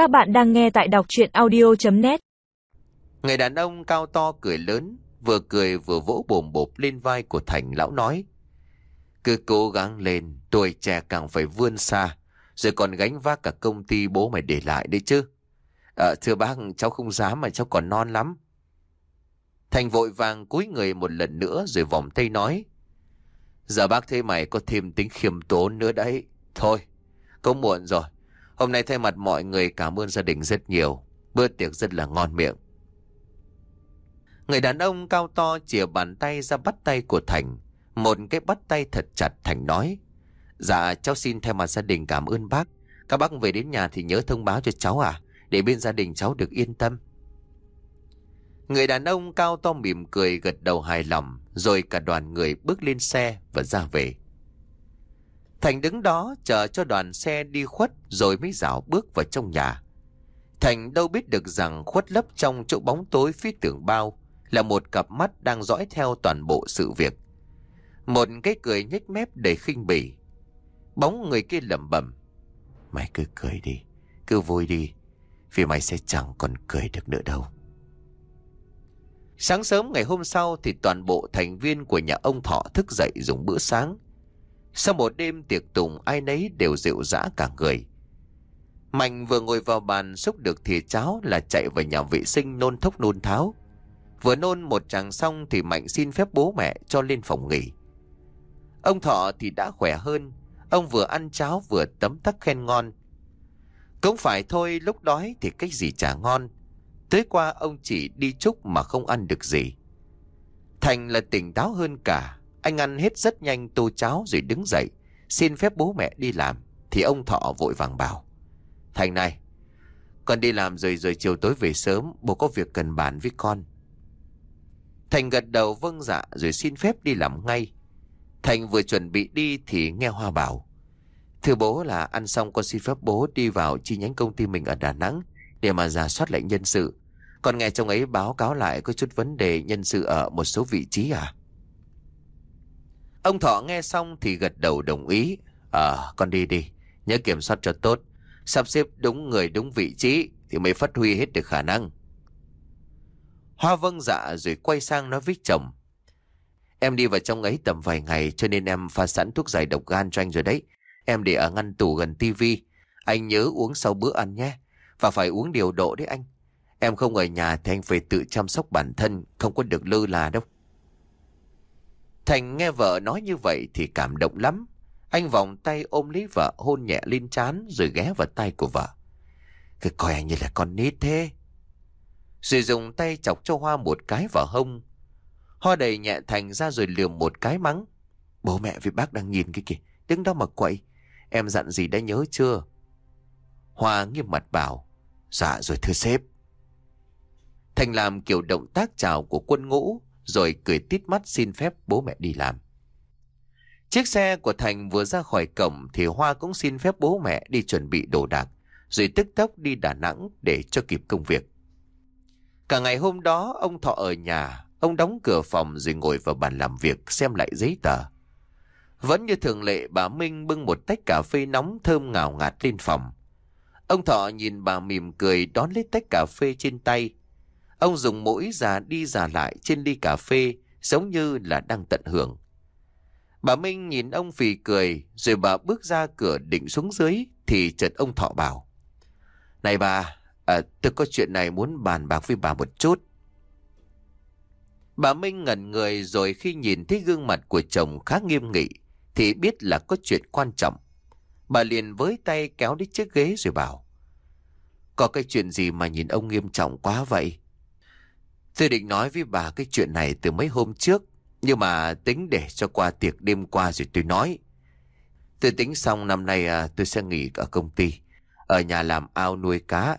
Các bạn đang nghe tại đọc chuyện audio.net Người đàn ông cao to cười lớn, vừa cười vừa vỗ bồm bộp lên vai của Thành lão nói. Cứ cố gắng lên, tuổi trẻ càng phải vươn xa, rồi còn gánh vác cả công ty bố mày để lại đấy chứ. À, thưa bác, cháu không dám mà cháu còn non lắm. Thành vội vàng cúi người một lần nữa rồi vòng tay nói. Giờ bác thấy mày có thêm tính khiêm tốn nữa đấy. Thôi, có muộn rồi. Hôm nay thay mặt mọi người cảm ơn gia đình rất nhiều. Bữa tiệc rất là ngon miệng. Người đàn ông cao to chìa bàn tay ra bắt tay của Thành. Một cái bắt tay thật chặt, Thành nói. Dạ cháu xin thay mặt gia đình cảm ơn bác. Các bác về đến nhà thì nhớ thông báo cho cháu à. Để bên gia đình cháu được yên tâm. Người đàn ông cao to mỉm cười gật đầu hài lòng. Rồi cả đoàn người bước lên xe và ra về. Thành đứng đó chờ cho đoàn xe đi khuất rồi mới dạo bước vào trong nhà. Thành đâu biết được rằng khuất lấp trong chỗ bóng tối phía tường bao là một cặp mắt đang dõi theo toàn bộ sự việc. Một cái cười nhếch mép đầy khinh bỉ. Bóng người kia lẩm bẩm. Mày cứ cười đi, cứ vui đi, vì mày sẽ chẳng còn cười được nữa đâu. Sáng sớm ngày hôm sau thì toàn bộ thành viên của nhà ông Thọ thức dậy dùng bữa sáng. Sau một đêm tiệc tùng ai nấy đều rượu rã cả người. Mạnh vừa ngồi vào bàn xúc được thìa cháo là chạy vào nhà vệ sinh nôn thốc nôn tháo. Vừa nôn một tràng xong thì Mạnh xin phép bố mẹ cho lên phòng nghỉ. Ông Thọ thì đã khỏe hơn, ông vừa ăn cháo vừa tấm tắc khen ngon. Cũng phải thôi lúc đói thì cách gì chả ngon. Tới qua ông chỉ đi chúc mà không ăn được gì. Thành là tỉnh táo hơn cả, anh ăn hết rất nhanh tô cháo rồi đứng dậy, xin phép bố mẹ đi làm. Thì ông Thọ vội vàng bảo. Thành này, con đi làm rồi rồi chiều tối về sớm, bố có việc cần bàn với con. Thành gật đầu vâng dạ rồi xin phép đi làm ngay. Thành vừa chuẩn bị đi thì nghe Hoa bảo. Thưa bố là ăn xong con xin phép bố đi vào chi nhánh công ty mình ở Đà Nẵng để mà giả soát lại nhân sự. Còn nghe trong ấy báo cáo lại có chút vấn đề nhân sự ở một số vị trí à? Ông Thọ nghe xong thì gật đầu đồng ý. Ờ, con đi đi, nhớ kiểm soát cho tốt. Sắp xếp đúng người đúng vị trí thì mới phát huy hết được khả năng. Hoa vâng dạ rồi quay sang nói với chồng. Em đi vào trong ấy tầm vài ngày cho nên em pha sẵn thuốc giải độc gan cho anh rồi đấy. Em để ở ngăn tủ gần tivi. Anh nhớ uống sau bữa ăn nhé. Và phải uống điều độ đấy anh. Em không ở nhà thì anh phải tự chăm sóc bản thân, không có được lơ là đâu. Thành nghe vợ nói như vậy thì cảm động lắm. Anh vòng tay ôm lấy vợ hôn nhẹ lên trán rồi ghé vào tay của vợ. Cứ coi anh như là con nít thế. Rồi dùng tay chọc cho Hoa một cái vào hông. Hoa đầy nhẹ Thành ra rồi lườm một cái mắng. Bố mẹ với bác đang nhìn cái kìa, đứng đó mà quậy. Em dặn gì đã nhớ chưa? Hoa nghiêm mặt bảo. Dạ rồi thưa sếp. Thành làm kiểu động tác chào của quân ngũ rồi cười tít mắt xin phép bố mẹ đi làm. Chiếc xe của Thành vừa ra khỏi cổng thì Hoa cũng xin phép bố mẹ đi chuẩn bị đồ đạc, rồi tức tốc đi Đà Nẵng để cho kịp công việc. Cả ngày hôm đó ông Thọ ở nhà, ông đóng cửa phòng rồi ngồi vào bàn làm việc xem lại giấy tờ. Vẫn như thường lệ bà Minh bưng một tách cà phê nóng thơm ngào ngạt lên phòng. Ông Thọ nhìn bà mỉm cười đón lấy tách cà phê trên tay. Ông dùng mũi già đi già lại trên ly cà phê giống như là đang tận hưởng. Bà Minh nhìn ông phì cười rồi bà bước ra cửa định xuống dưới thì chợt ông Thọ bảo. Này bà, à, tôi có chuyện này muốn bàn bạc với bà một chút. Bà Minh ngẩn người rồi khi nhìn thấy gương mặt của chồng khá nghiêm nghị thì biết là có chuyện quan trọng. Bà liền với tay kéo đến chiếc ghế rồi bảo. Có cái chuyện gì mà nhìn ông nghiêm trọng quá vậy? Tôi định nói với bà cái chuyện này từ mấy hôm trước. Nhưng mà tính để cho qua tiệc đêm qua rồi tôi nói. Tôi tính xong năm nay à, tôi sẽ nghỉ ở công ty. Ở nhà làm ao nuôi cá.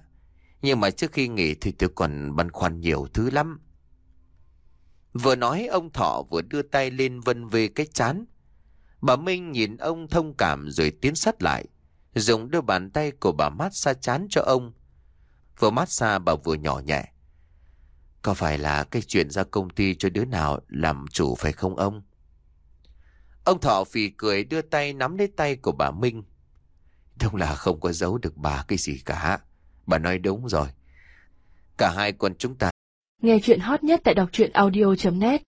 Nhưng mà trước khi nghỉ thì tôi còn băn khoăn nhiều thứ lắm. Vừa nói ông Thọ vừa đưa tay lên vân về cái chán. Bà Minh nhìn ông thông cảm rồi tiến sát lại. Dùng đưa bàn tay của bà mát xa chán cho ông. Vừa mát xa bà vừa nhỏ nhẹ. Có phải là cái chuyện ra công ty cho đứa nào làm chủ phải không ông? Ông Thọ phì cười đưa tay nắm lấy tay của bà Minh. Đúng là không có giấu được bà cái gì cả. Bà nói đúng rồi. Cả hai con chúng ta Nghe chuyện hot nhất tại đọc truyện audio.net